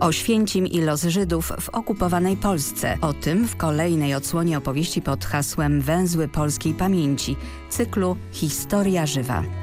Oświęcim i los Żydów w okupowanej Polsce. O tym w kolejnej odsłonie opowieści pod hasłem Węzły Polskiej Pamięci, cyklu Historia Żywa.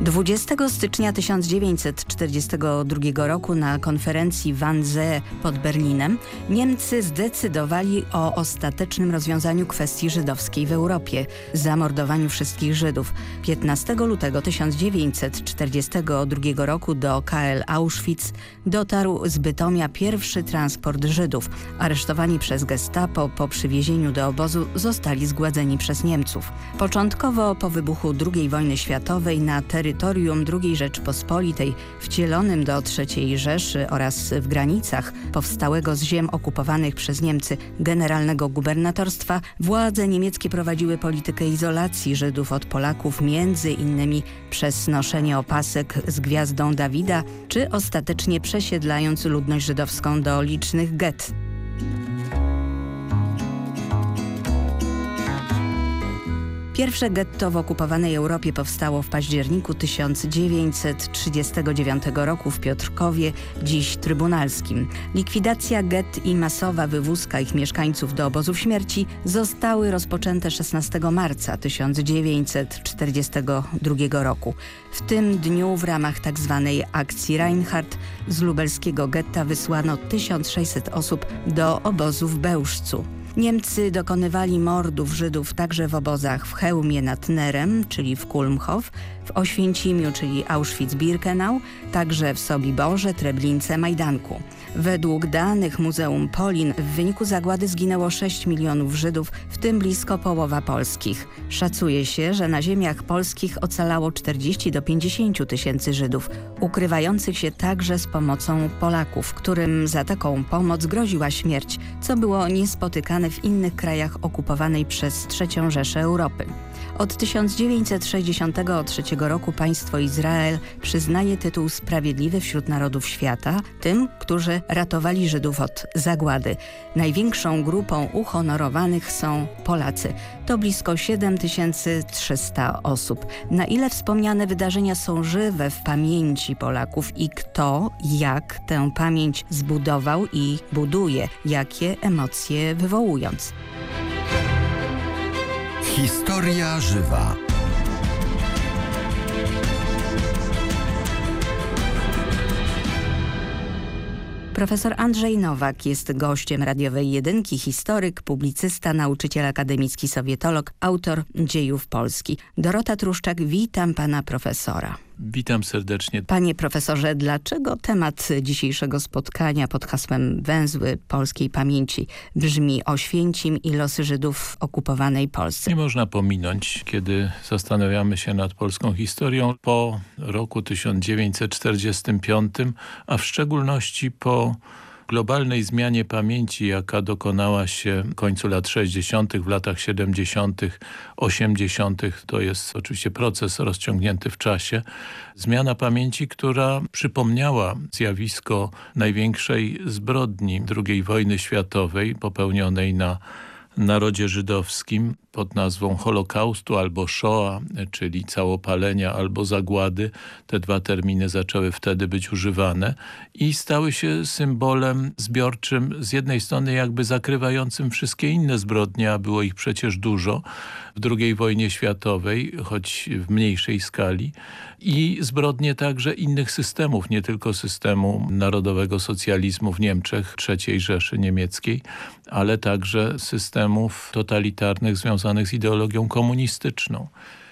20 stycznia 1942 roku na konferencji Wannsee pod Berlinem Niemcy zdecydowali o ostatecznym rozwiązaniu kwestii żydowskiej w Europie, zamordowaniu wszystkich Żydów. 15 lutego 1942 roku do KL Auschwitz dotarł z Bytomia pierwszy transport Żydów. Aresztowani przez gestapo po przywiezieniu do obozu zostali zgładzeni przez Niemców. Początkowo po wybuchu II wojny światowej na terytorium terytorium II Rzeczpospolitej, wcielonym do III Rzeszy oraz w granicach powstałego z ziem okupowanych przez Niemcy generalnego gubernatorstwa, władze niemieckie prowadziły politykę izolacji Żydów od Polaków, między innymi przez noszenie opasek z gwiazdą Dawida, czy ostatecznie przesiedlając ludność żydowską do licznych gett. Pierwsze getto w okupowanej Europie powstało w październiku 1939 roku w Piotrkowie, dziś Trybunalskim. Likwidacja gett i masowa wywózka ich mieszkańców do obozów śmierci zostały rozpoczęte 16 marca 1942 roku. W tym dniu w ramach tzw. Tak akcji Reinhardt z lubelskiego getta wysłano 1600 osób do obozu w Bełżcu. Niemcy dokonywali mordów Żydów także w obozach w Chełmie nad Nerem, czyli w Kulmhof, w Oświęcimiu, czyli Auschwitz-Birkenau, także w Sobiborze, Treblince, Majdanku. Według danych Muzeum Polin w wyniku zagłady zginęło 6 milionów Żydów, w tym blisko połowa polskich. Szacuje się, że na ziemiach polskich ocalało 40 do 50 tysięcy Żydów, ukrywających się także z pomocą Polaków, którym za taką pomoc groziła śmierć, co było niespotykane w innych krajach okupowanej przez III Rzeszę Europy. Od 1963 roku państwo Izrael przyznaje tytuł Sprawiedliwy wśród narodów świata tym, którzy ratowali Żydów od zagłady. Największą grupą uhonorowanych są Polacy. To blisko 7300 osób. Na ile wspomniane wydarzenia są żywe w pamięci Polaków i kto, jak tę pamięć zbudował i buduje, jakie emocje wywołując. Historia żywa. Profesor Andrzej Nowak jest gościem radiowej jedynki, historyk, publicysta, nauczyciel akademicki, sowietolog, autor dziejów Polski. Dorota Truszczak, witam pana profesora. Witam serdecznie. Panie profesorze, dlaczego temat dzisiejszego spotkania pod hasłem Węzły Polskiej Pamięci brzmi Oświęcim i losy Żydów w okupowanej Polsce? Nie można pominąć, kiedy zastanawiamy się nad polską historią po roku 1945, a w szczególności po globalnej zmianie pamięci, jaka dokonała się w końcu lat 60., w latach 70., 80., to jest oczywiście proces rozciągnięty w czasie, zmiana pamięci, która przypomniała zjawisko największej zbrodni II wojny światowej popełnionej na narodzie żydowskim pod nazwą Holokaustu albo Shoah, czyli całopalenia albo zagłady. Te dwa terminy zaczęły wtedy być używane i stały się symbolem zbiorczym z jednej strony jakby zakrywającym wszystkie inne zbrodnie, a było ich przecież dużo w II wojnie światowej, choć w mniejszej skali i zbrodnie także innych systemów, nie tylko systemu narodowego socjalizmu w Niemczech, III Rzeszy Niemieckiej, ale także systemów totalitarnych związanych z ideologią komunistyczną.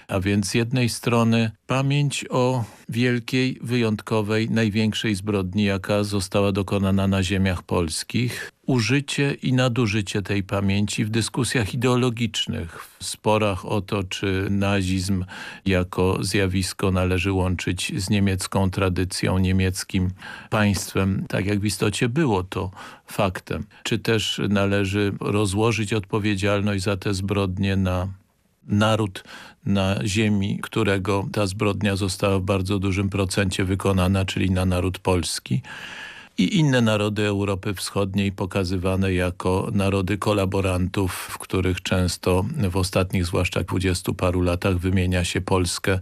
A więc z jednej strony pamięć o wielkiej, wyjątkowej, największej zbrodni, jaka została dokonana na ziemiach polskich. Użycie i nadużycie tej pamięci w dyskusjach ideologicznych, w sporach o to, czy nazizm jako zjawisko należy łączyć z niemiecką tradycją, niemieckim państwem, tak jak w istocie było to faktem. Czy też należy rozłożyć odpowiedzialność za te zbrodnie na naród na ziemi, którego ta zbrodnia została w bardzo dużym procencie wykonana, czyli na naród polski i inne narody Europy Wschodniej pokazywane jako narody kolaborantów, w których często w ostatnich zwłaszcza dwudziestu paru latach wymienia się Polskę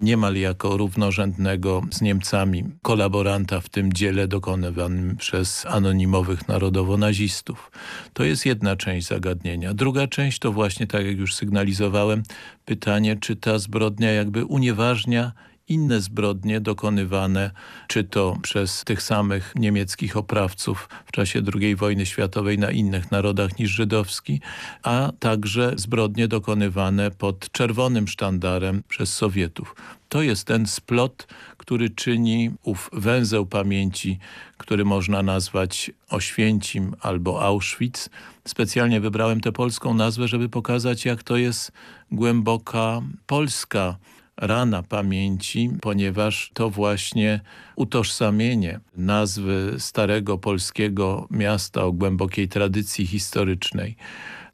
niemal jako równorzędnego z Niemcami kolaboranta w tym dziele dokonywanym przez anonimowych narodowo-nazistów. To jest jedna część zagadnienia. Druga część to właśnie, tak jak już sygnalizowałem, pytanie, czy ta zbrodnia jakby unieważnia inne zbrodnie dokonywane czy to przez tych samych niemieckich oprawców w czasie II wojny światowej na innych narodach niż żydowski, a także zbrodnie dokonywane pod czerwonym sztandarem przez Sowietów. To jest ten splot, który czyni ów węzeł pamięci, który można nazwać Oświęcim albo Auschwitz. Specjalnie wybrałem tę polską nazwę, żeby pokazać, jak to jest głęboka polska rana pamięci, ponieważ to właśnie utożsamienie nazwy starego polskiego miasta o głębokiej tradycji historycznej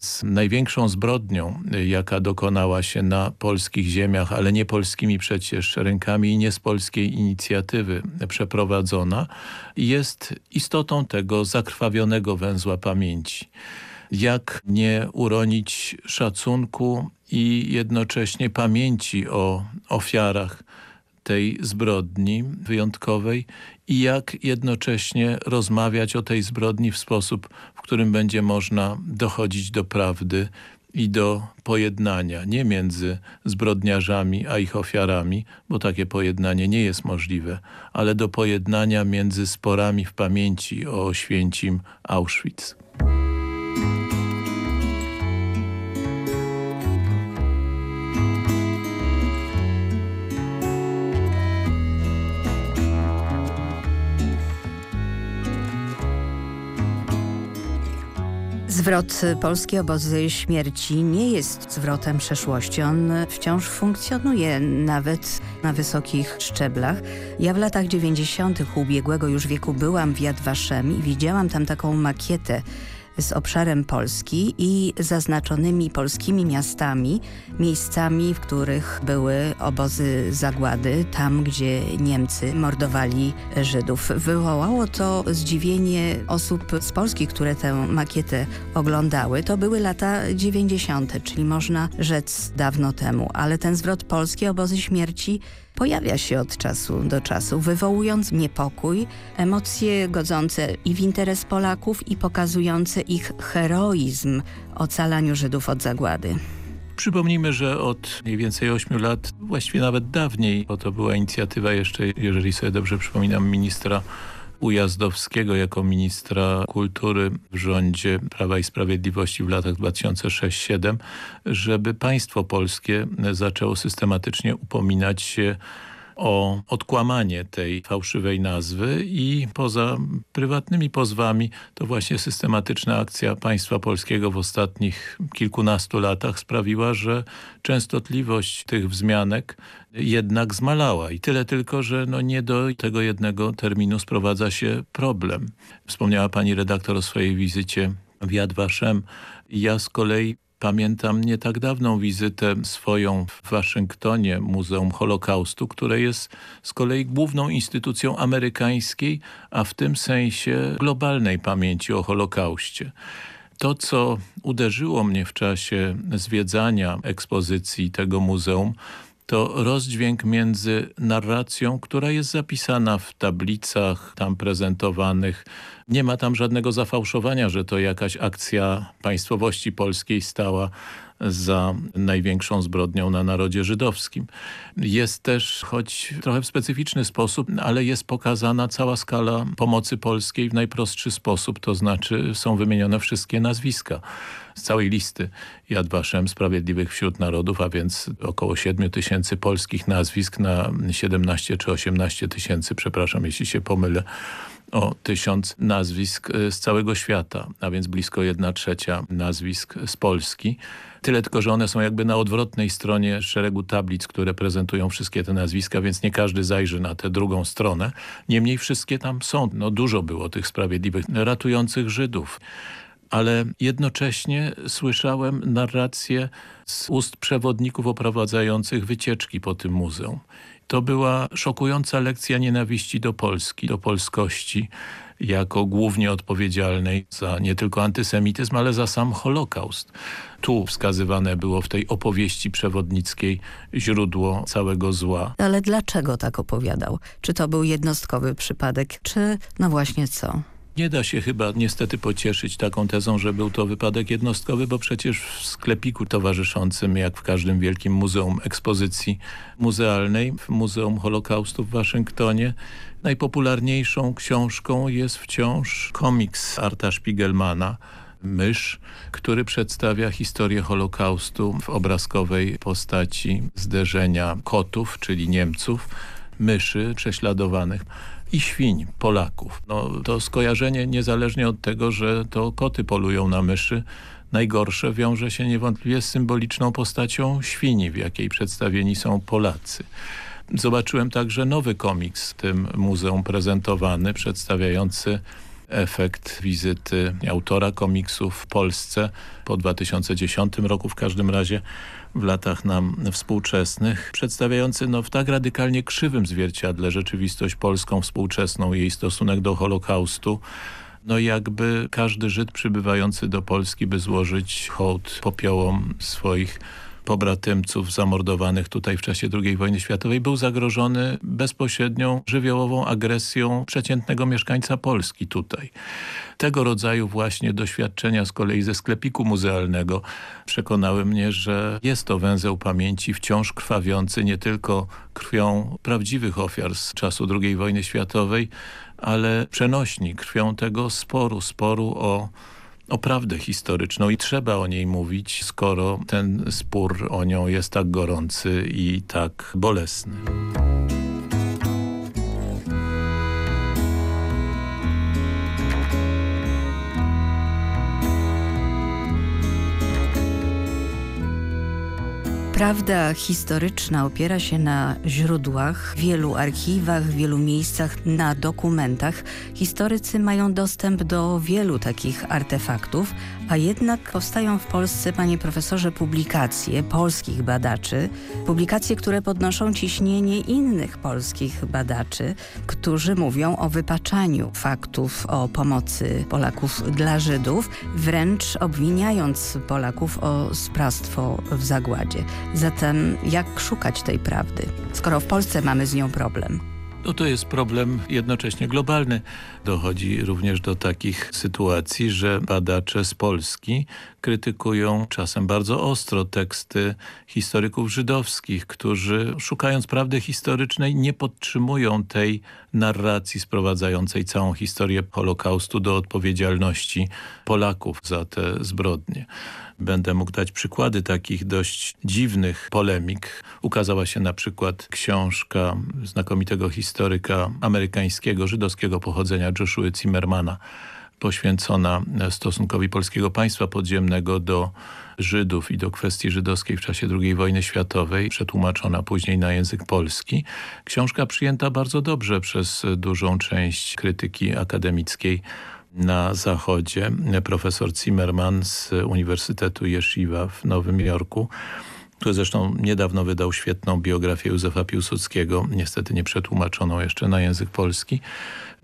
z największą zbrodnią, jaka dokonała się na polskich ziemiach, ale nie polskimi przecież rękami i nie z polskiej inicjatywy przeprowadzona, jest istotą tego zakrwawionego węzła pamięci. Jak nie uronić szacunku i jednocześnie pamięci o ofiarach tej zbrodni wyjątkowej i jak jednocześnie rozmawiać o tej zbrodni w sposób, w którym będzie można dochodzić do prawdy i do pojednania, nie między zbrodniarzami a ich ofiarami, bo takie pojednanie nie jest możliwe, ale do pojednania między sporami w pamięci o święcim Auschwitz. Zwrot Polskie Obozy Śmierci nie jest zwrotem przeszłości. On wciąż funkcjonuje nawet na wysokich szczeblach. Ja w latach 90. ubiegłego już wieku byłam w Yad Vashem i widziałam tam taką makietę z obszarem Polski i zaznaczonymi polskimi miastami, miejscami, w których były obozy zagłady, tam gdzie Niemcy mordowali Żydów. Wywołało to zdziwienie osób z Polski, które tę makietę oglądały. To były lata 90., czyli można rzec dawno temu, ale ten zwrot polskie obozy śmierci pojawia się od czasu do czasu, wywołując niepokój, emocje godzące i w interes Polaków i pokazujące ich heroizm ocalaniu Żydów od zagłady. Przypomnijmy, że od mniej więcej 8 lat, właściwie nawet dawniej, bo to była inicjatywa jeszcze, jeżeli sobie dobrze przypominam, ministra Ujazdowskiego jako ministra kultury w rządzie Prawa i Sprawiedliwości w latach 2006-2007, żeby państwo polskie zaczęło systematycznie upominać się o odkłamanie tej fałszywej nazwy i poza prywatnymi pozwami to właśnie systematyczna akcja państwa polskiego w ostatnich kilkunastu latach sprawiła, że częstotliwość tych wzmianek jednak zmalała. I tyle tylko, że no nie do tego jednego terminu sprowadza się problem. Wspomniała pani redaktor o swojej wizycie w Yad Vashem. Ja z kolei Pamiętam nie tak dawną wizytę swoją w Waszyngtonie, Muzeum Holokaustu, które jest z kolei główną instytucją amerykańskiej, a w tym sensie globalnej pamięci o Holokauście. To, co uderzyło mnie w czasie zwiedzania ekspozycji tego muzeum, to rozdźwięk między narracją, która jest zapisana w tablicach tam prezentowanych. Nie ma tam żadnego zafałszowania, że to jakaś akcja państwowości polskiej stała za największą zbrodnią na narodzie żydowskim. Jest też, choć trochę w specyficzny sposób, ale jest pokazana cała skala pomocy polskiej w najprostszy sposób, to znaczy są wymienione wszystkie nazwiska z całej listy Yad Sprawiedliwych wśród Narodów, a więc około 7 tysięcy polskich nazwisk na 17 czy 18 tysięcy, przepraszam jeśli się pomylę, o tysiąc nazwisk z całego świata, a więc blisko jedna trzecia nazwisk z Polski. Tyle tylko, że one są jakby na odwrotnej stronie szeregu tablic, które prezentują wszystkie te nazwiska, więc nie każdy zajrzy na tę drugą stronę. Niemniej wszystkie tam są. No dużo było tych sprawiedliwych, ratujących Żydów ale jednocześnie słyszałem narrację z ust przewodników oprowadzających wycieczki po tym muzeum. To była szokująca lekcja nienawiści do Polski, do polskości, jako głównie odpowiedzialnej za nie tylko antysemityzm, ale za sam Holokaust. Tu wskazywane było w tej opowieści przewodnickiej źródło całego zła. Ale dlaczego tak opowiadał? Czy to był jednostkowy przypadek, czy no właśnie co? Nie da się chyba niestety pocieszyć taką tezą, że był to wypadek jednostkowy, bo przecież w sklepiku towarzyszącym, jak w każdym wielkim muzeum ekspozycji muzealnej, w Muzeum Holokaustu w Waszyngtonie, najpopularniejszą książką jest wciąż komiks Arta Spiegelmana, Mysz, który przedstawia historię Holokaustu w obrazkowej postaci zderzenia kotów, czyli Niemców, myszy prześladowanych i świń, Polaków. No, to skojarzenie niezależnie od tego, że to koty polują na myszy, najgorsze wiąże się niewątpliwie z symboliczną postacią świni, w jakiej przedstawieni są Polacy. Zobaczyłem także nowy komiks w tym muzeum prezentowany, przedstawiający efekt wizyty autora komiksu w Polsce po 2010 roku w każdym razie w latach nam współczesnych, przedstawiający no, w tak radykalnie krzywym zwierciadle rzeczywistość polską współczesną, jej stosunek do Holokaustu, no jakby każdy Żyd przybywający do Polski, by złożyć hołd popiołom swoich pobratymców zamordowanych tutaj w czasie II wojny światowej był zagrożony bezpośrednią żywiołową agresją przeciętnego mieszkańca Polski tutaj. Tego rodzaju właśnie doświadczenia z kolei ze sklepiku muzealnego przekonały mnie, że jest to węzeł pamięci wciąż krwawiący nie tylko krwią prawdziwych ofiar z czasu II wojny światowej, ale przenośni krwią tego sporu, sporu o o prawdę historyczną i trzeba o niej mówić, skoro ten spór o nią jest tak gorący i tak bolesny. Prawda historyczna opiera się na źródłach, wielu archiwach, wielu miejscach, na dokumentach. Historycy mają dostęp do wielu takich artefaktów, a jednak powstają w Polsce, panie profesorze, publikacje polskich badaczy, publikacje, które podnoszą ciśnienie innych polskich badaczy, którzy mówią o wypaczaniu faktów o pomocy Polaków dla Żydów, wręcz obwiniając Polaków o sprawstwo w zagładzie. Zatem jak szukać tej prawdy, skoro w Polsce mamy z nią problem? No to jest problem jednocześnie globalny. Dochodzi również do takich sytuacji, że badacze z Polski krytykują czasem bardzo ostro teksty historyków żydowskich, którzy szukając prawdy historycznej nie podtrzymują tej narracji sprowadzającej całą historię Holokaustu do odpowiedzialności Polaków za te zbrodnie. Będę mógł dać przykłady takich dość dziwnych polemik. Ukazała się na przykład książka znakomitego historyka amerykańskiego, żydowskiego pochodzenia Joshua Zimmermana, poświęcona stosunkowi polskiego państwa podziemnego do Żydów i do kwestii żydowskiej w czasie II wojny światowej, przetłumaczona później na język polski. Książka przyjęta bardzo dobrze przez dużą część krytyki akademickiej na zachodzie. Profesor Zimmerman z Uniwersytetu Yeshiva w Nowym Jorku który zresztą niedawno wydał świetną biografię Józefa Piłsudskiego, niestety nie przetłumaczoną jeszcze na język polski.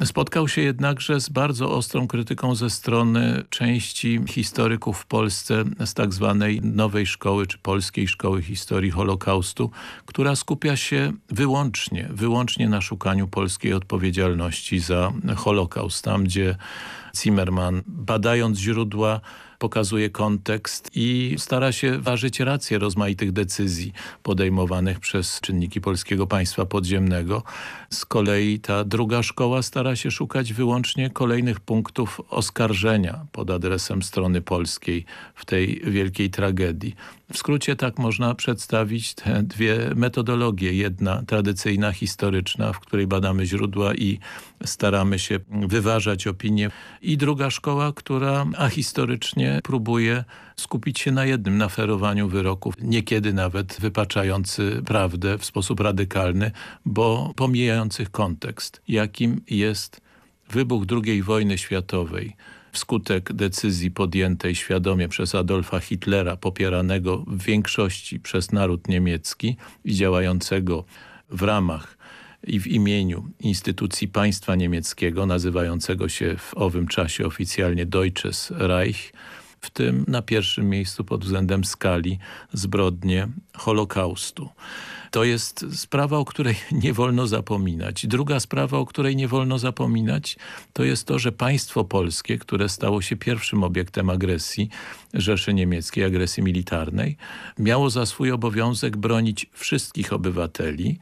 Spotkał się jednakże z bardzo ostrą krytyką ze strony części historyków w Polsce z tak zwanej nowej szkoły, czy polskiej szkoły historii Holokaustu, która skupia się wyłącznie, wyłącznie na szukaniu polskiej odpowiedzialności za Holokaust. Tam, gdzie Zimmerman, badając źródła, pokazuje kontekst i stara się ważyć rację rozmaitych decyzji podejmowanych przez czynniki polskiego państwa podziemnego. Z kolei ta druga szkoła stara się szukać wyłącznie kolejnych punktów oskarżenia pod adresem strony polskiej w tej wielkiej tragedii. W skrócie tak można przedstawić te dwie metodologie. Jedna tradycyjna, historyczna, w której badamy źródła i staramy się wyważać opinie. I druga szkoła, która ahistorycznie próbuje skupić się na jednym, na ferowaniu wyroków, niekiedy nawet wypaczający prawdę w sposób radykalny, bo pomijających kontekst, jakim jest wybuch II wojny światowej, wskutek decyzji podjętej świadomie przez Adolfa Hitlera, popieranego w większości przez naród niemiecki i działającego w ramach i w imieniu instytucji państwa niemieckiego, nazywającego się w owym czasie oficjalnie Deutsches Reich, w tym na pierwszym miejscu pod względem skali zbrodnie Holokaustu. To jest sprawa, o której nie wolno zapominać. Druga sprawa, o której nie wolno zapominać, to jest to, że państwo polskie, które stało się pierwszym obiektem agresji Rzeszy Niemieckiej, agresji militarnej, miało za swój obowiązek bronić wszystkich obywateli,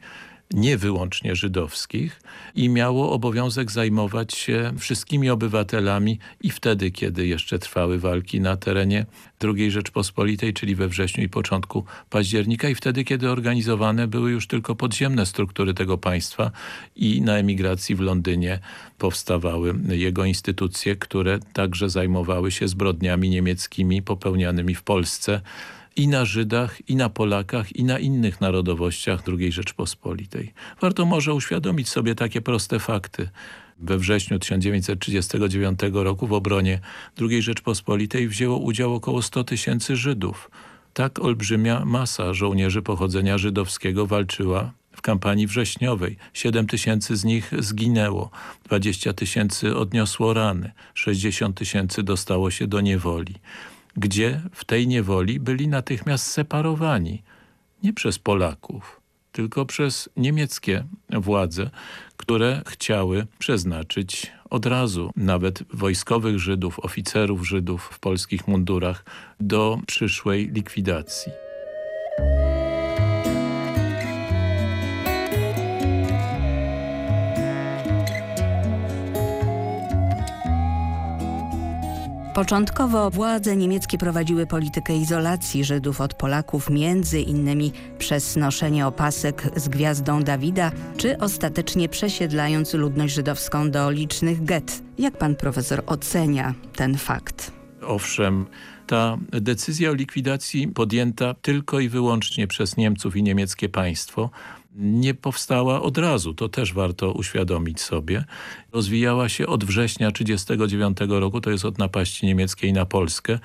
nie wyłącznie żydowskich i miało obowiązek zajmować się wszystkimi obywatelami i wtedy, kiedy jeszcze trwały walki na terenie II Rzeczpospolitej, czyli we wrześniu i początku października i wtedy, kiedy organizowane były już tylko podziemne struktury tego państwa i na emigracji w Londynie powstawały jego instytucje, które także zajmowały się zbrodniami niemieckimi popełnianymi w Polsce i na Żydach, i na Polakach, i na innych narodowościach II Rzeczpospolitej. Warto może uświadomić sobie takie proste fakty. We wrześniu 1939 roku w obronie II Rzeczpospolitej wzięło udział około 100 tysięcy Żydów. Tak olbrzymia masa żołnierzy pochodzenia żydowskiego walczyła w kampanii wrześniowej. 7 tysięcy z nich zginęło, 20 tysięcy odniosło rany, 60 tysięcy dostało się do niewoli gdzie w tej niewoli byli natychmiast separowani. Nie przez Polaków, tylko przez niemieckie władze, które chciały przeznaczyć od razu nawet wojskowych Żydów, oficerów Żydów w polskich mundurach do przyszłej likwidacji. Początkowo władze niemieckie prowadziły politykę izolacji Żydów od Polaków, między innymi przez noszenie opasek z gwiazdą Dawida, czy ostatecznie przesiedlając ludność żydowską do licznych get. Jak pan profesor ocenia ten fakt? Owszem, ta decyzja o likwidacji podjęta tylko i wyłącznie przez Niemców i niemieckie państwo nie powstała od razu. To też warto uświadomić sobie. Rozwijała się od września 1939 roku, to jest od napaści niemieckiej na Polskę,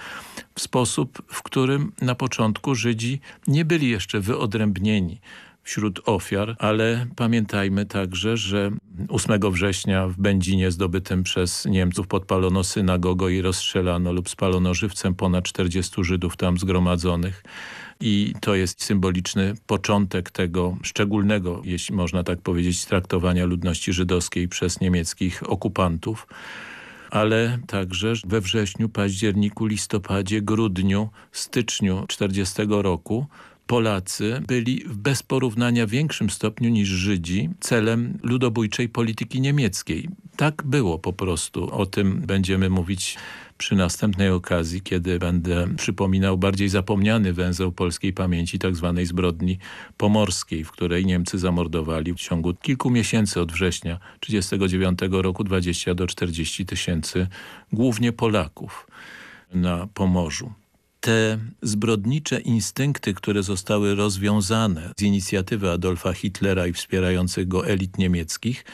w sposób, w którym na początku Żydzi nie byli jeszcze wyodrębnieni wśród ofiar, ale pamiętajmy także, że 8 września w Będzinie zdobytym przez Niemców podpalono synagogę i rozstrzelano lub spalono żywcem ponad 40 Żydów tam zgromadzonych i to jest symboliczny początek tego szczególnego, jeśli można tak powiedzieć, traktowania ludności żydowskiej przez niemieckich okupantów ale także we wrześniu, październiku, listopadzie, grudniu, styczniu 40 roku Polacy byli w bez porównania większym stopniu niż Żydzi celem ludobójczej polityki niemieckiej. Tak było po prostu. O tym będziemy mówić przy następnej okazji, kiedy będę przypominał bardziej zapomniany węzeł polskiej pamięci, tak zwanej zbrodni pomorskiej, w której Niemcy zamordowali w ciągu kilku miesięcy od września 1939 roku 20 do 40 tysięcy głównie Polaków na Pomorzu te zbrodnicze instynkty, które zostały rozwiązane z inicjatywy Adolfa Hitlera i wspierających go elit niemieckich,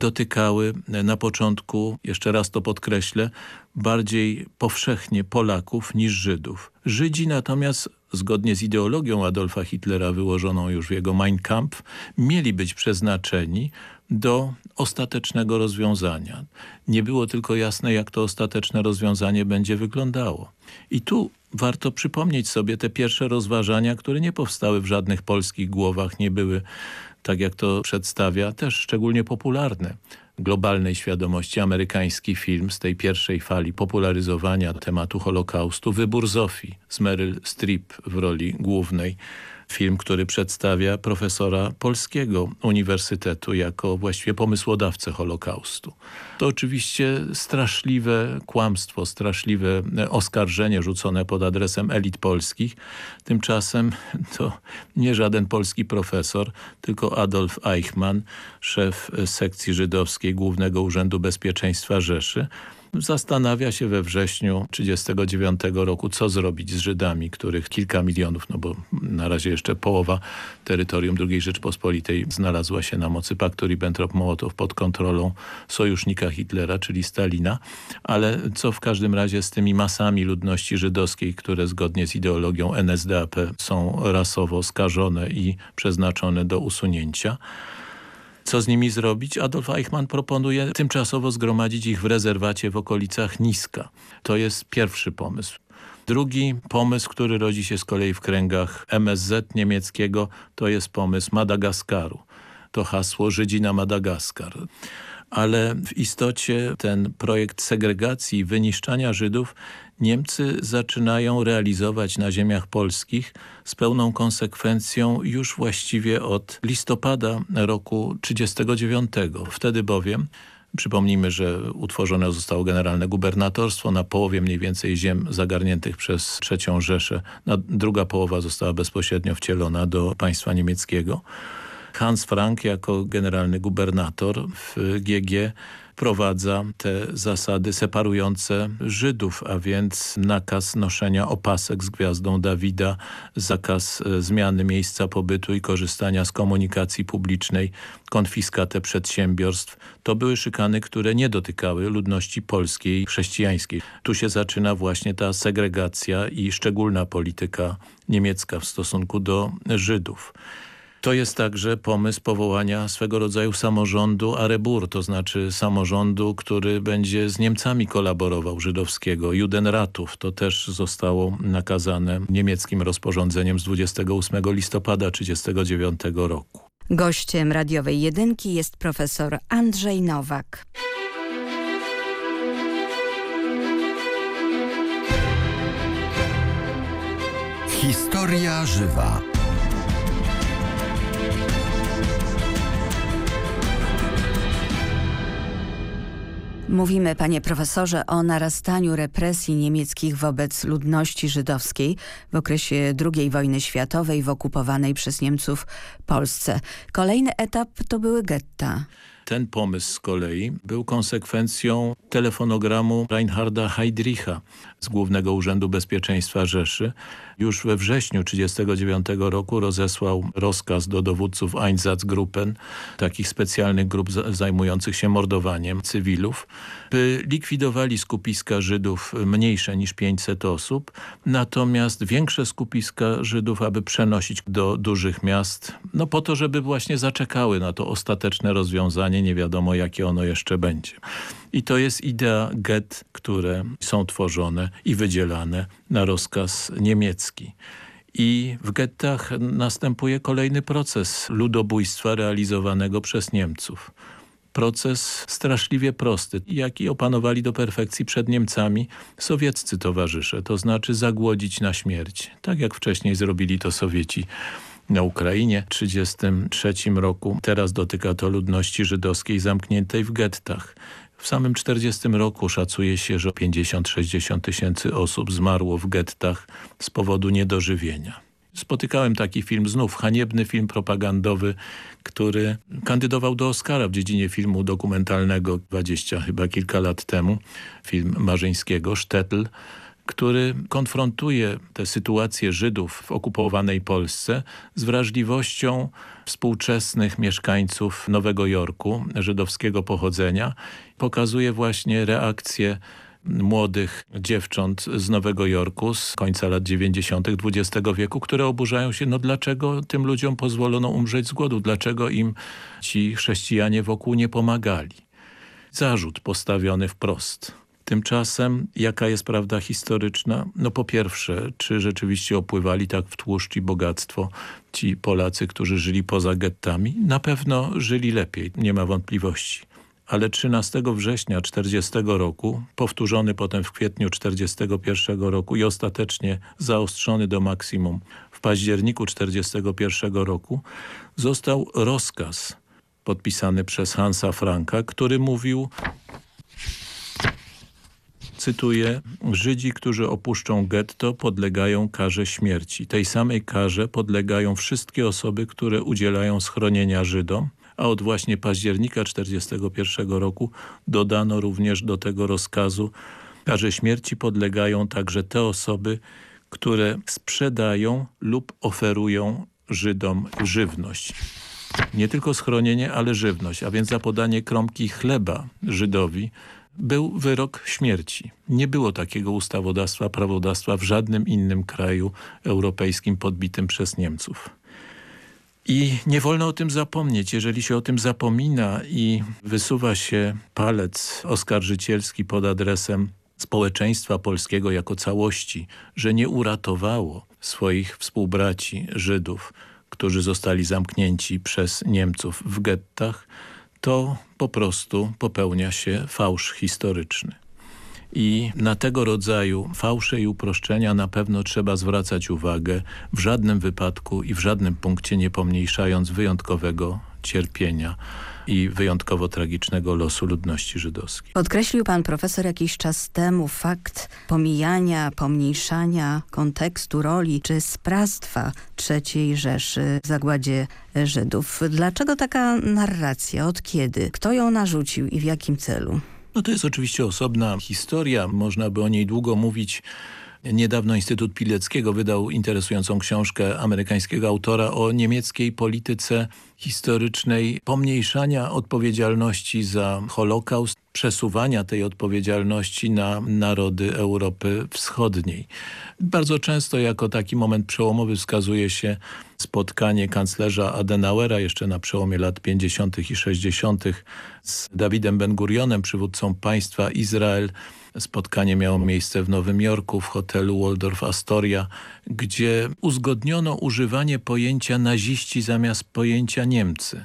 dotykały na początku, jeszcze raz to podkreślę, bardziej powszechnie Polaków niż Żydów. Żydzi natomiast zgodnie z ideologią Adolfa Hitlera wyłożoną już w jego Mein Kampf, mieli być przeznaczeni do ostatecznego rozwiązania. Nie było tylko jasne, jak to ostateczne rozwiązanie będzie wyglądało. I tu warto przypomnieć sobie te pierwsze rozważania, które nie powstały w żadnych polskich głowach, nie były, tak jak to przedstawia, też szczególnie popularne. Globalnej świadomości amerykański film z tej pierwszej fali popularyzowania tematu Holokaustu Wybór Zofii z Meryl Streep w roli głównej Film, który przedstawia profesora polskiego uniwersytetu jako właściwie pomysłodawcę Holokaustu. To oczywiście straszliwe kłamstwo, straszliwe oskarżenie rzucone pod adresem elit polskich. Tymczasem to nie żaden polski profesor, tylko Adolf Eichmann, szef sekcji żydowskiej Głównego Urzędu Bezpieczeństwa Rzeszy, zastanawia się we wrześniu 1939 roku, co zrobić z Żydami, których kilka milionów, no bo na razie jeszcze połowa terytorium II Rzeczpospolitej znalazła się na mocy paktu Ribbentrop-Mołotow pod kontrolą sojusznika Hitlera, czyli Stalina, ale co w każdym razie z tymi masami ludności żydowskiej, które zgodnie z ideologią NSDAP są rasowo skażone i przeznaczone do usunięcia. Co z nimi zrobić? Adolf Eichmann proponuje tymczasowo zgromadzić ich w rezerwacie w okolicach Niska. To jest pierwszy pomysł. Drugi pomysł, który rodzi się z kolei w kręgach MSZ niemieckiego, to jest pomysł Madagaskaru. To hasło Żydzi na Madagaskar ale w istocie ten projekt segregacji, wyniszczania Żydów Niemcy zaczynają realizować na ziemiach polskich z pełną konsekwencją już właściwie od listopada roku 1939. Wtedy bowiem Przypomnijmy, że utworzone zostało generalne gubernatorstwo na połowie mniej więcej ziem zagarniętych przez III Rzeszę. Druga połowa została bezpośrednio wcielona do państwa niemieckiego. Hans Frank jako generalny gubernator w GG wprowadza te zasady separujące Żydów, a więc nakaz noszenia opasek z gwiazdą Dawida, zakaz e, zmiany miejsca pobytu i korzystania z komunikacji publicznej, konfiskatę przedsiębiorstw. To były szykany, które nie dotykały ludności polskiej, chrześcijańskiej. Tu się zaczyna właśnie ta segregacja i szczególna polityka niemiecka w stosunku do Żydów. To jest także pomysł powołania swego rodzaju samorządu Arebur, to znaczy samorządu, który będzie z Niemcami kolaborował, żydowskiego, Judenratów. To też zostało nakazane niemieckim rozporządzeniem z 28 listopada 1939 roku. Gościem radiowej jedynki jest profesor Andrzej Nowak. Historia żywa. Mówimy, panie profesorze, o narastaniu represji niemieckich wobec ludności żydowskiej w okresie II wojny światowej w okupowanej przez Niemców Polsce. Kolejny etap to były getta. Ten pomysł z kolei był konsekwencją telefonogramu Reinharda Heydricha z Głównego Urzędu Bezpieczeństwa Rzeszy. Już we wrześniu 1939 roku rozesłał rozkaz do dowódców Einsatzgruppen, takich specjalnych grup zajmujących się mordowaniem cywilów, by likwidowali skupiska Żydów mniejsze niż 500 osób, natomiast większe skupiska Żydów, aby przenosić do dużych miast, no po to, żeby właśnie zaczekały na to ostateczne rozwiązanie, nie wiadomo jakie ono jeszcze będzie. I to jest idea get, które są tworzone i wydzielane na rozkaz niemiecki. I w gettach następuje kolejny proces ludobójstwa realizowanego przez Niemców. Proces straszliwie prosty, jaki opanowali do perfekcji przed Niemcami sowieccy towarzysze, to znaczy zagłodzić na śmierć, tak jak wcześniej zrobili to Sowieci na Ukrainie w 1933 roku. Teraz dotyka to ludności żydowskiej zamkniętej w gettach. W samym 40 roku szacuje się, że 50-60 tysięcy osób zmarło w gettach z powodu niedożywienia. Spotykałem taki film, znów haniebny film propagandowy, który kandydował do Oscara w dziedzinie filmu dokumentalnego 20 chyba kilka lat temu. Film Marzyńskiego, Sztetl który konfrontuje tę sytuację Żydów w okupowanej Polsce z wrażliwością współczesnych mieszkańców Nowego Jorku, żydowskiego pochodzenia. Pokazuje właśnie reakcję młodych dziewcząt z Nowego Jorku z końca lat 90. XX wieku, które oburzają się, no dlaczego tym ludziom pozwolono umrzeć z głodu, dlaczego im ci chrześcijanie wokół nie pomagali. Zarzut postawiony wprost. Tymczasem jaka jest prawda historyczna? No po pierwsze, czy rzeczywiście opływali tak w tłuszcz i bogactwo ci Polacy, którzy żyli poza gettami? Na pewno żyli lepiej, nie ma wątpliwości. Ale 13 września 40 roku, powtórzony potem w kwietniu 41 roku i ostatecznie zaostrzony do maksimum w październiku 41 roku, został rozkaz podpisany przez Hansa Franka, który mówił cytuję, Żydzi, którzy opuszczą getto podlegają karze śmierci. Tej samej karze podlegają wszystkie osoby, które udzielają schronienia Żydom, a od właśnie października 1941 roku dodano również do tego rozkazu, karze śmierci podlegają także te osoby, które sprzedają lub oferują Żydom żywność. Nie tylko schronienie, ale żywność, a więc za podanie kromki chleba Żydowi był wyrok śmierci. Nie było takiego ustawodawstwa, prawodawstwa w żadnym innym kraju europejskim podbitym przez Niemców. I nie wolno o tym zapomnieć. Jeżeli się o tym zapomina i wysuwa się palec oskarżycielski pod adresem społeczeństwa polskiego jako całości, że nie uratowało swoich współbraci Żydów, którzy zostali zamknięci przez Niemców w gettach, to po prostu popełnia się fałsz historyczny. I na tego rodzaju fałsze i uproszczenia na pewno trzeba zwracać uwagę, w żadnym wypadku i w żadnym punkcie nie pomniejszając wyjątkowego cierpienia i wyjątkowo tragicznego losu ludności żydowskiej. Podkreślił pan profesor jakiś czas temu fakt pomijania, pomniejszania kontekstu, roli czy sprawstwa III Rzeszy w zagładzie Żydów. Dlaczego taka narracja? Od kiedy? Kto ją narzucił i w jakim celu? No to jest oczywiście osobna historia. Można by o niej długo mówić. Niedawno Instytut Pileckiego wydał interesującą książkę amerykańskiego autora o niemieckiej polityce historycznej pomniejszania odpowiedzialności za Holokaust, przesuwania tej odpowiedzialności na narody Europy Wschodniej. Bardzo często jako taki moment przełomowy wskazuje się spotkanie kanclerza Adenauera jeszcze na przełomie lat 50. i 60. z Dawidem Ben-Gurionem, przywódcą państwa Izrael, Spotkanie miało miejsce w Nowym Jorku w hotelu Waldorf Astoria, gdzie uzgodniono używanie pojęcia naziści zamiast pojęcia Niemcy.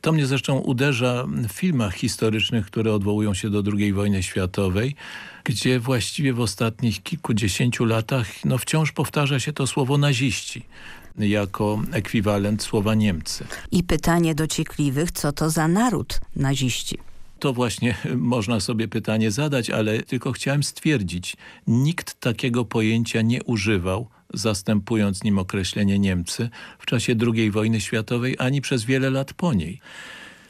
To mnie zresztą uderza w filmach historycznych, które odwołują się do II wojny światowej, gdzie właściwie w ostatnich kilkudziesięciu latach no, wciąż powtarza się to słowo naziści jako ekwiwalent słowa Niemcy. I pytanie dociekliwych, co to za naród naziści? To właśnie można sobie pytanie zadać, ale tylko chciałem stwierdzić, nikt takiego pojęcia nie używał, zastępując nim określenie Niemcy w czasie II wojny światowej, ani przez wiele lat po niej.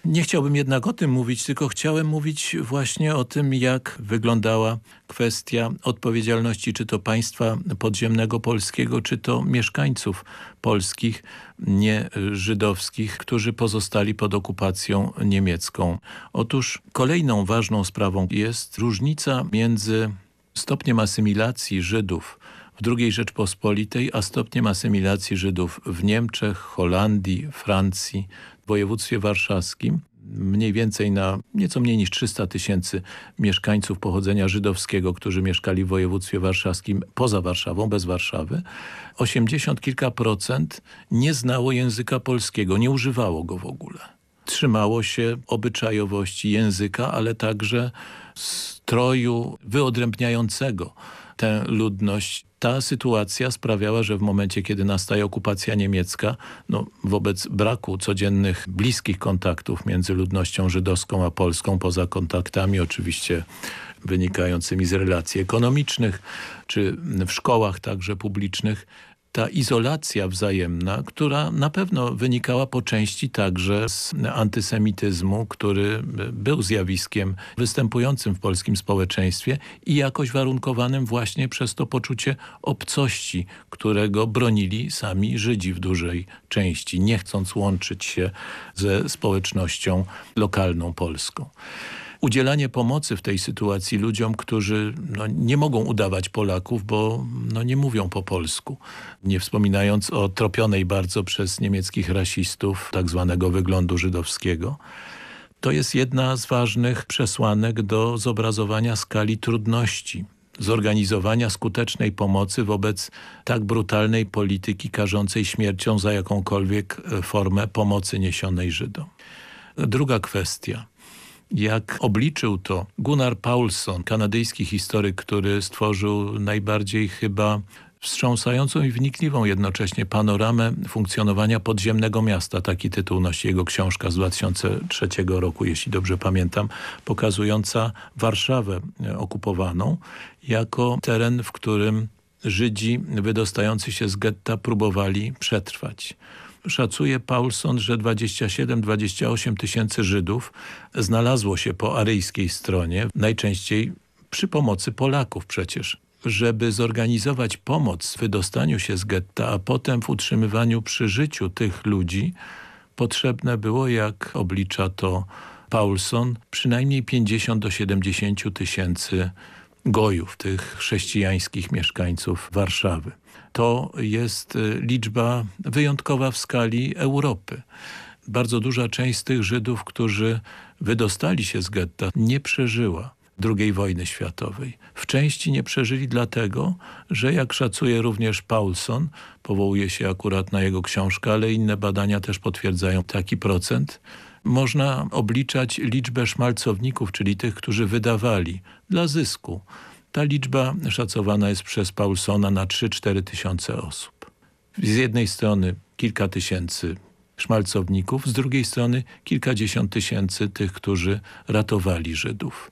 Nie chciałbym jednak o tym mówić, tylko chciałem mówić właśnie o tym, jak wyglądała kwestia odpowiedzialności czy to państwa podziemnego polskiego, czy to mieszkańców polskich, nie żydowskich, którzy pozostali pod okupacją niemiecką. Otóż kolejną ważną sprawą jest różnica między stopniem asymilacji Żydów w II Rzeczpospolitej, a stopniem asymilacji Żydów w Niemczech, Holandii, Francji, w województwie warszawskim mniej więcej na nieco mniej niż 300 tysięcy mieszkańców pochodzenia żydowskiego, którzy mieszkali w województwie warszawskim poza Warszawą, bez Warszawy, 80 kilka procent nie znało języka polskiego, nie używało go w ogóle. Trzymało się obyczajowości języka, ale także stroju wyodrębniającego tę ludność ta sytuacja sprawiała, że w momencie, kiedy nastaje okupacja niemiecka, no, wobec braku codziennych, bliskich kontaktów między ludnością żydowską a polską, poza kontaktami oczywiście wynikającymi z relacji ekonomicznych, czy w szkołach także publicznych, ta izolacja wzajemna, która na pewno wynikała po części także z antysemityzmu, który był zjawiskiem występującym w polskim społeczeństwie i jakoś warunkowanym właśnie przez to poczucie obcości, którego bronili sami Żydzi w dużej części, nie chcąc łączyć się ze społecznością lokalną polską udzielanie pomocy w tej sytuacji ludziom, którzy no, nie mogą udawać Polaków, bo no, nie mówią po polsku. Nie wspominając o tropionej bardzo przez niemieckich rasistów tak zwanego wyglądu żydowskiego. To jest jedna z ważnych przesłanek do zobrazowania skali trudności zorganizowania skutecznej pomocy wobec tak brutalnej polityki karzącej śmiercią za jakąkolwiek e, formę pomocy niesionej Żydom. Druga kwestia jak obliczył to Gunnar Paulson, kanadyjski historyk, który stworzył najbardziej chyba wstrząsającą i wnikliwą jednocześnie panoramę funkcjonowania podziemnego miasta. Taki tytuł nosi jego książka z 2003 roku, jeśli dobrze pamiętam, pokazująca Warszawę okupowaną jako teren, w którym Żydzi wydostający się z getta próbowali przetrwać. Szacuje Paulson, że 27-28 tysięcy Żydów znalazło się po aryjskiej stronie, najczęściej przy pomocy Polaków przecież żeby zorganizować pomoc w wydostaniu się z getta, a potem w utrzymywaniu przy życiu tych ludzi, potrzebne było, jak oblicza to Paulson, przynajmniej 50 do 70 tysięcy gojów, tych chrześcijańskich mieszkańców Warszawy. To jest y, liczba wyjątkowa w skali Europy. Bardzo duża część z tych Żydów, którzy wydostali się z getta, nie przeżyła II wojny światowej. W części nie przeżyli dlatego, że jak szacuje również Paulson, powołuje się akurat na jego książkę, ale inne badania też potwierdzają taki procent, można obliczać liczbę szmalcowników, czyli tych, którzy wydawali dla zysku. Ta liczba szacowana jest przez Paulsona na 3-4 tysiące osób. Z jednej strony kilka tysięcy szmalcowników, z drugiej strony kilkadziesiąt tysięcy tych, którzy ratowali Żydów.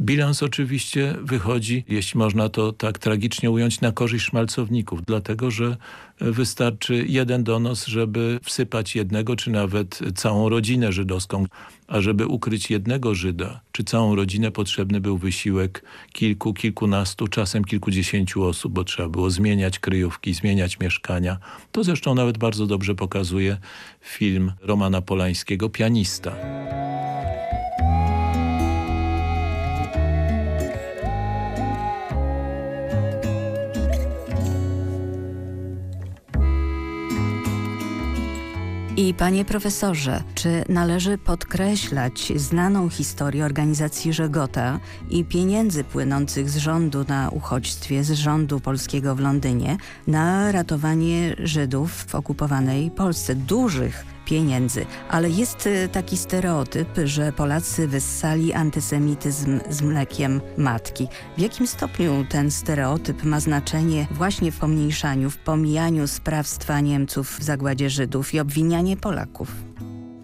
Bilans oczywiście wychodzi, jeśli można to tak tragicznie ująć, na korzyść szmalcowników, dlatego że wystarczy jeden donos, żeby wsypać jednego czy nawet całą rodzinę żydowską. A żeby ukryć jednego Żyda czy całą rodzinę potrzebny był wysiłek kilku, kilkunastu, czasem kilkudziesięciu osób, bo trzeba było zmieniać kryjówki, zmieniać mieszkania. To zresztą nawet bardzo dobrze pokazuje film Romana Polańskiego Pianista. I panie profesorze, czy należy podkreślać znaną historię organizacji Żegota i pieniędzy płynących z rządu na uchodźstwie, z rządu polskiego w Londynie na ratowanie Żydów w okupowanej Polsce? Dużych pieniędzy. Ale jest y, taki stereotyp, że Polacy wyssali antysemityzm z mlekiem matki. W jakim stopniu ten stereotyp ma znaczenie właśnie w pomniejszaniu, w pomijaniu sprawstwa Niemców w zagładzie Żydów i obwinianie Polaków?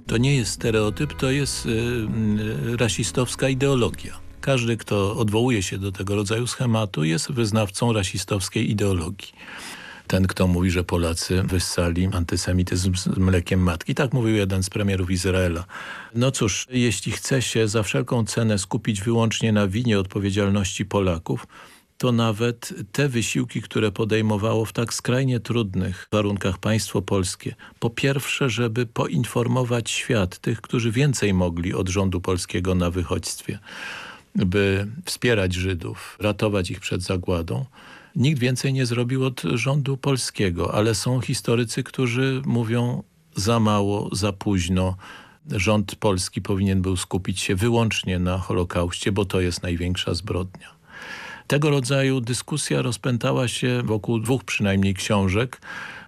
To nie jest stereotyp, to jest yy, rasistowska ideologia. Każdy, kto odwołuje się do tego rodzaju schematu jest wyznawcą rasistowskiej ideologii ten, kto mówi, że Polacy wyssali antysemityzm z mlekiem matki. Tak mówił jeden z premierów Izraela. No cóż, jeśli chce się za wszelką cenę skupić wyłącznie na winie odpowiedzialności Polaków, to nawet te wysiłki, które podejmowało w tak skrajnie trudnych warunkach państwo polskie, po pierwsze, żeby poinformować świat, tych, którzy więcej mogli od rządu polskiego na wychodźstwie, by wspierać Żydów, ratować ich przed zagładą, Nikt więcej nie zrobił od rządu polskiego, ale są historycy, którzy mówią za mało, za późno. Rząd polski powinien był skupić się wyłącznie na Holokauście, bo to jest największa zbrodnia. Tego rodzaju dyskusja rozpętała się wokół dwóch przynajmniej książek.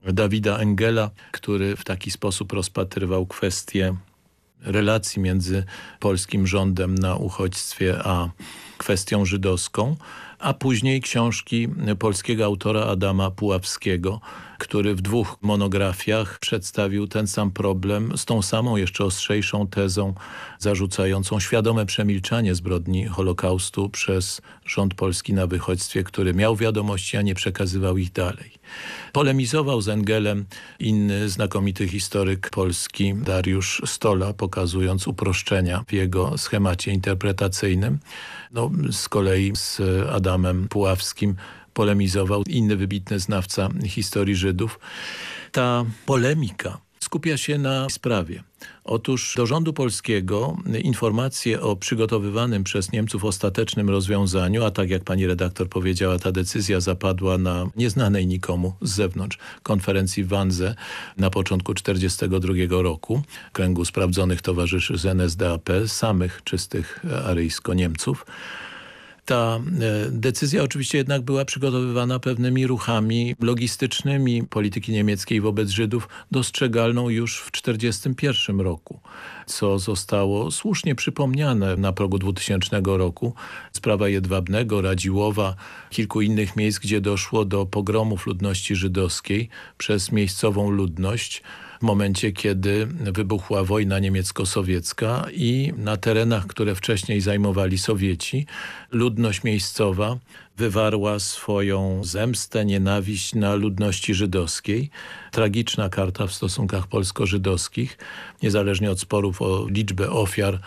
Dawida Engela, który w taki sposób rozpatrywał kwestię relacji między polskim rządem na uchodźstwie a kwestią żydowską a później książki polskiego autora Adama Puławskiego, który w dwóch monografiach przedstawił ten sam problem z tą samą jeszcze ostrzejszą tezą zarzucającą świadome przemilczanie zbrodni Holokaustu przez rząd polski na wychodźstwie, który miał wiadomości, a nie przekazywał ich dalej. Polemizował z Engelem inny znakomity historyk polski Dariusz Stola, pokazując uproszczenia w jego schemacie interpretacyjnym. No, z kolei z Adamem Puławskim polemizował inny wybitny znawca historii Żydów. Ta polemika skupia się na sprawie. Otóż do rządu polskiego informacje o przygotowywanym przez Niemców ostatecznym rozwiązaniu, a tak jak pani redaktor powiedziała, ta decyzja zapadła na nieznanej nikomu z zewnątrz konferencji w Wanze na początku 1942 roku, kręgu sprawdzonych towarzyszy z NSDAP, samych czystych aryjsko-Niemców. Ta e, decyzja oczywiście jednak była przygotowywana pewnymi ruchami logistycznymi polityki niemieckiej wobec Żydów dostrzegalną już w 1941 roku, co zostało słusznie przypomniane na progu 2000 roku. Sprawa Jedwabnego, Radziłowa, kilku innych miejsc, gdzie doszło do pogromów ludności żydowskiej przez miejscową ludność momencie, kiedy wybuchła wojna niemiecko-sowiecka i na terenach, które wcześniej zajmowali Sowieci, ludność miejscowa wywarła swoją zemstę, nienawiść na ludności żydowskiej. Tragiczna karta w stosunkach polsko-żydowskich, niezależnie od sporów o liczbę ofiar,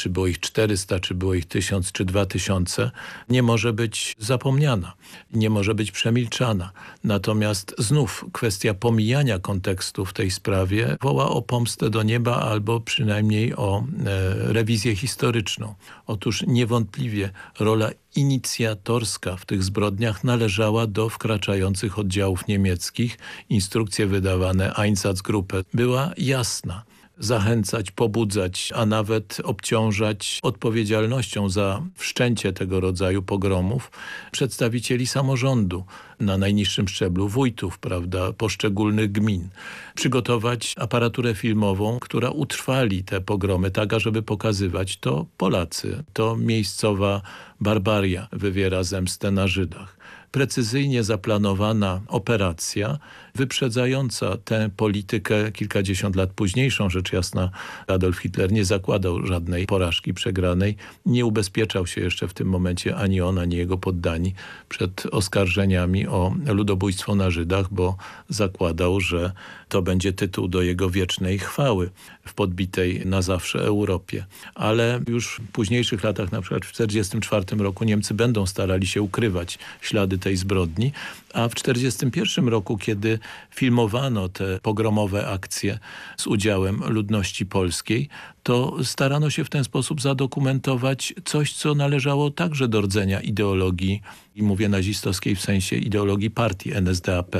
czy było ich 400, czy było ich 1000, czy 2000, nie może być zapomniana, nie może być przemilczana. Natomiast znów kwestia pomijania kontekstu w tej sprawie woła o pomstę do nieba albo przynajmniej o e, rewizję historyczną. Otóż niewątpliwie rola inicjatorska w tych zbrodniach należała do wkraczających oddziałów niemieckich. Instrukcje wydawane Einsatzgruppe była jasna zachęcać, pobudzać, a nawet obciążać odpowiedzialnością za wszczęcie tego rodzaju pogromów przedstawicieli samorządu na najniższym szczeblu, wójtów, prawda, poszczególnych gmin. Przygotować aparaturę filmową, która utrwali te pogromy, tak ażeby pokazywać to Polacy, to miejscowa barbaria wywiera zemstę na Żydach precyzyjnie zaplanowana operacja wyprzedzająca tę politykę kilkadziesiąt lat późniejszą. Rzecz jasna Adolf Hitler nie zakładał żadnej porażki przegranej. Nie ubezpieczał się jeszcze w tym momencie ani on, ani jego poddani przed oskarżeniami o ludobójstwo na Żydach, bo zakładał, że to będzie tytuł do jego wiecznej chwały w podbitej na zawsze Europie. Ale już w późniejszych latach, na przykład w 1944 roku Niemcy będą starali się ukrywać ślady tej zbrodni, a w 1941 roku, kiedy filmowano te pogromowe akcje z udziałem ludności polskiej, to starano się w ten sposób zadokumentować coś, co należało także do rdzenia ideologii, i mówię nazistowskiej w sensie ideologii partii NSDAP,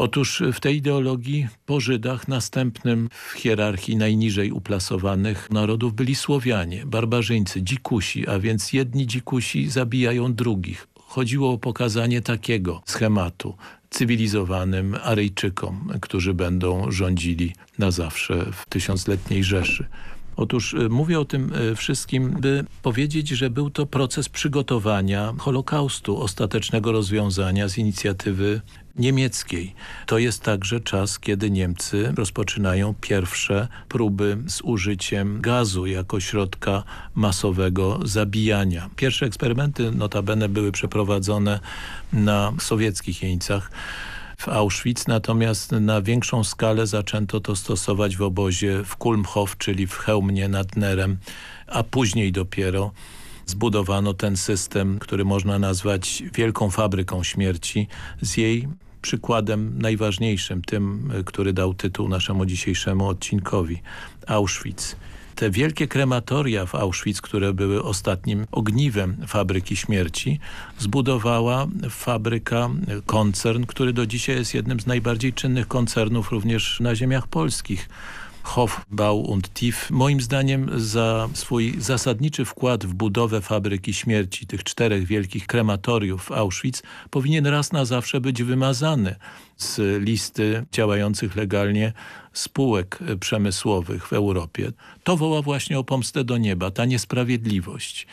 Otóż w tej ideologii po Żydach następnym w hierarchii najniżej uplasowanych narodów byli Słowianie, barbarzyńcy, dzikusi, a więc jedni dzikusi zabijają drugich. Chodziło o pokazanie takiego schematu cywilizowanym Aryjczykom, którzy będą rządzili na zawsze w tysiącletniej Rzeszy. Otóż y, mówię o tym y, wszystkim, by powiedzieć, że był to proces przygotowania Holokaustu, ostatecznego rozwiązania z inicjatywy niemieckiej. To jest także czas, kiedy Niemcy rozpoczynają pierwsze próby z użyciem gazu jako środka masowego zabijania. Pierwsze eksperymenty notabene były przeprowadzone na sowieckich jeńcach w Auschwitz, natomiast na większą skalę zaczęto to stosować w obozie w Kulmhof, czyli w Chełmnie nad Nerem, a później dopiero zbudowano ten system, który można nazwać wielką fabryką śmierci z jej przykładem najważniejszym, tym, który dał tytuł naszemu dzisiejszemu odcinkowi, Auschwitz. Te wielkie krematoria w Auschwitz, które były ostatnim ogniwem fabryki śmierci, zbudowała fabryka, koncern, który do dzisiaj jest jednym z najbardziej czynnych koncernów również na ziemiach polskich. Hofbau und Tief, moim zdaniem za swój zasadniczy wkład w budowę fabryki śmierci, tych czterech wielkich krematoriów Auschwitz, powinien raz na zawsze być wymazany z listy działających legalnie spółek przemysłowych w Europie. To woła właśnie o pomstę do nieba, ta niesprawiedliwość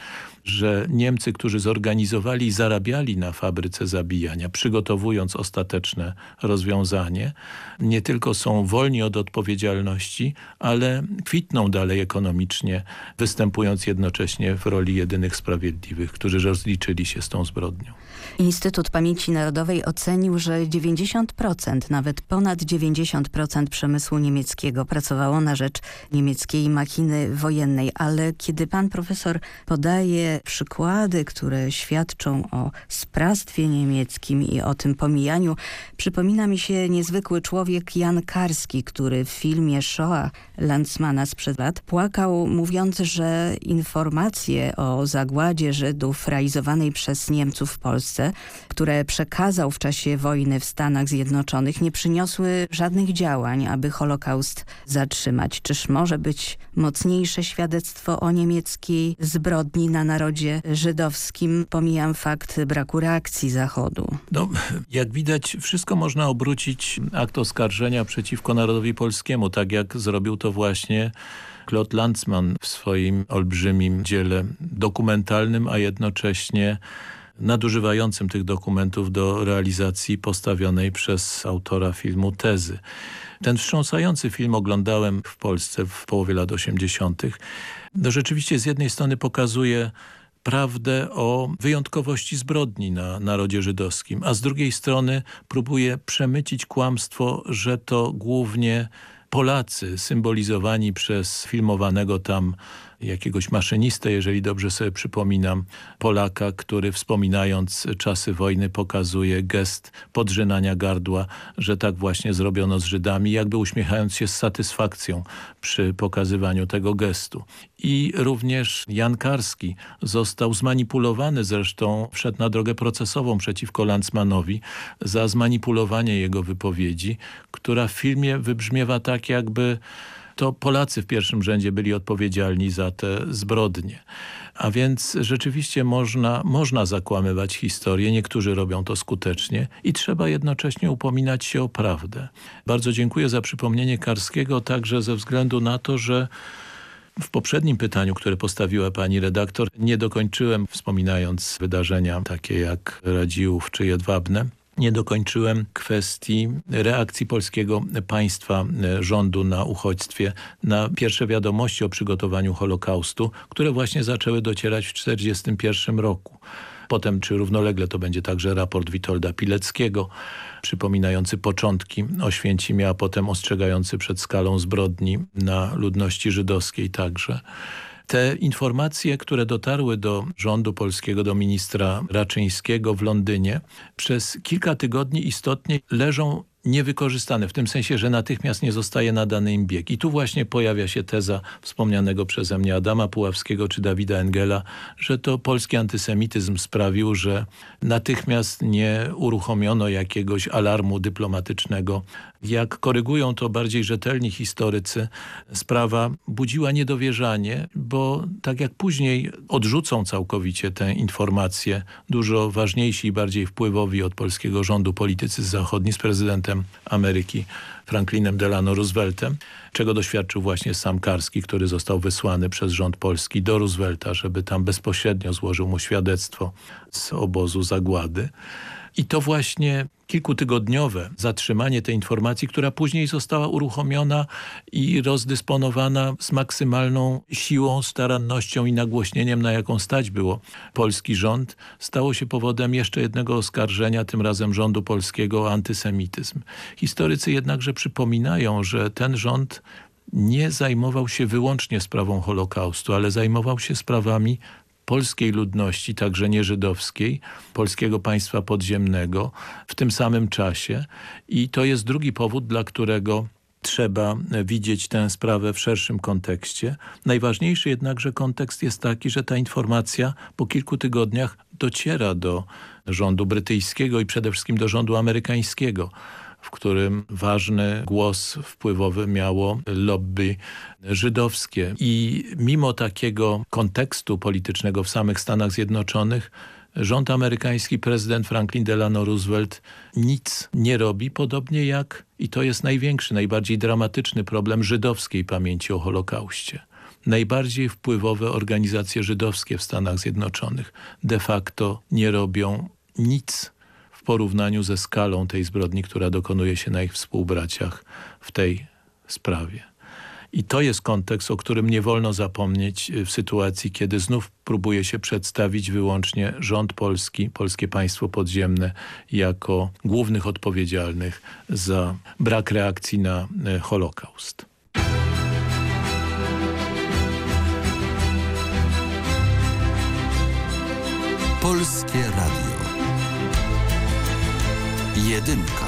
że Niemcy, którzy zorganizowali i zarabiali na fabryce zabijania, przygotowując ostateczne rozwiązanie, nie tylko są wolni od odpowiedzialności, ale kwitną dalej ekonomicznie, występując jednocześnie w roli jedynych sprawiedliwych, którzy rozliczyli się z tą zbrodnią. Instytut Pamięci Narodowej ocenił, że 90%, nawet ponad 90% przemysłu niemieckiego pracowało na rzecz niemieckiej machiny wojennej, ale kiedy pan profesor podaje przykłady, które świadczą o sprawstwie niemieckim i o tym pomijaniu, przypomina mi się niezwykły człowiek Jan Karski, który w filmie Shoah Landsmana sprzed lat płakał, mówiąc, że informacje o zagładzie Żydów realizowanej przez Niemców w Polsce, które przekazał w czasie wojny w Stanach Zjednoczonych, nie przyniosły żadnych działań, aby Holokaust zatrzymać. Czyż może być mocniejsze świadectwo o niemieckiej zbrodni na narodzie żydowskim? Pomijam fakt braku reakcji Zachodu. No, jak widać, wszystko można obrócić akt oskarżenia przeciwko narodowi polskiemu, tak jak zrobił to właśnie Claude Lanzmann w swoim olbrzymim dziele dokumentalnym, a jednocześnie nadużywającym tych dokumentów do realizacji postawionej przez autora filmu tezy. Ten wstrząsający film oglądałem w Polsce w połowie lat 80. No rzeczywiście z jednej strony pokazuje prawdę o wyjątkowości zbrodni na narodzie żydowskim, a z drugiej strony próbuje przemycić kłamstwo, że to głównie Polacy symbolizowani przez filmowanego tam jakiegoś maszynistę, jeżeli dobrze sobie przypominam, Polaka, który wspominając czasy wojny pokazuje gest podrzynania gardła, że tak właśnie zrobiono z Żydami, jakby uśmiechając się z satysfakcją przy pokazywaniu tego gestu. I również Jan Karski został zmanipulowany, zresztą wszedł na drogę procesową przeciwko Landsmanowi za zmanipulowanie jego wypowiedzi, która w filmie wybrzmiewa tak jakby to Polacy w pierwszym rzędzie byli odpowiedzialni za te zbrodnie. A więc rzeczywiście można, można zakłamywać historię, niektórzy robią to skutecznie i trzeba jednocześnie upominać się o prawdę. Bardzo dziękuję za przypomnienie Karskiego, także ze względu na to, że w poprzednim pytaniu, które postawiła pani redaktor, nie dokończyłem wspominając wydarzenia takie jak Radziłów czy Jedwabne nie dokończyłem kwestii reakcji polskiego państwa, e, rządu na uchodźstwie, na pierwsze wiadomości o przygotowaniu Holokaustu, które właśnie zaczęły docierać w 1941 roku. Potem, czy równolegle, to będzie także raport Witolda Pileckiego, przypominający początki Oświęcimia, a potem ostrzegający przed skalą zbrodni na ludności żydowskiej także. Te informacje, które dotarły do rządu polskiego, do ministra Raczyńskiego w Londynie, przez kilka tygodni istotnie leżą niewykorzystane, w tym sensie, że natychmiast nie zostaje nadany im bieg. I tu właśnie pojawia się teza wspomnianego przeze mnie Adama Puławskiego czy Dawida Engela, że to polski antysemityzm sprawił, że natychmiast nie uruchomiono jakiegoś alarmu dyplomatycznego. Jak korygują to bardziej rzetelni historycy, sprawa budziła niedowierzanie, bo tak jak później odrzucą całkowicie tę informację dużo ważniejsi i bardziej wpływowi od polskiego rządu politycy zachodni z prezydentem Ameryki Franklinem Delano Rooseveltem, czego doświadczył właśnie sam Karski, który został wysłany przez rząd polski do Roosevelta, żeby tam bezpośrednio złożył mu świadectwo z obozu zagłady. I to właśnie kilkutygodniowe zatrzymanie tej informacji, która później została uruchomiona i rozdysponowana z maksymalną siłą, starannością i nagłośnieniem, na jaką stać było polski rząd, stało się powodem jeszcze jednego oskarżenia, tym razem rządu polskiego o antysemityzm. Historycy jednakże przypominają, że ten rząd nie zajmował się wyłącznie sprawą Holokaustu, ale zajmował się sprawami polskiej ludności, także nieżydowskiej, polskiego państwa podziemnego w tym samym czasie i to jest drugi powód, dla którego trzeba widzieć tę sprawę w szerszym kontekście. Najważniejszy jednakże kontekst jest taki, że ta informacja po kilku tygodniach dociera do rządu brytyjskiego i przede wszystkim do rządu amerykańskiego w którym ważny głos wpływowy miało lobby żydowskie. I mimo takiego kontekstu politycznego w samych Stanach Zjednoczonych rząd amerykański, prezydent Franklin Delano Roosevelt nic nie robi, podobnie jak, i to jest największy, najbardziej dramatyczny problem żydowskiej pamięci o Holokauście. Najbardziej wpływowe organizacje żydowskie w Stanach Zjednoczonych de facto nie robią nic porównaniu ze skalą tej zbrodni, która dokonuje się na ich współbraciach w tej sprawie. I to jest kontekst, o którym nie wolno zapomnieć y, w sytuacji, kiedy znów próbuje się przedstawić wyłącznie rząd polski, polskie państwo podziemne jako głównych odpowiedzialnych za brak reakcji na y, Holokaust. Polskie Radio Jedynka.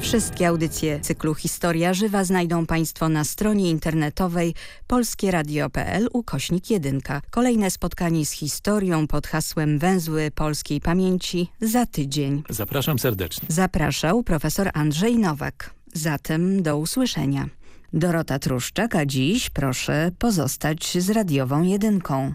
Wszystkie audycje cyklu Historia Żywa znajdą Państwo na stronie internetowej polskieradio.pl ukośnik 1. Kolejne spotkanie z historią pod hasłem Węzły Polskiej Pamięci za tydzień. Zapraszam serdecznie. Zapraszał profesor Andrzej Nowak. Zatem do usłyszenia. Dorota Truszczak, a dziś proszę pozostać z radiową jedynką.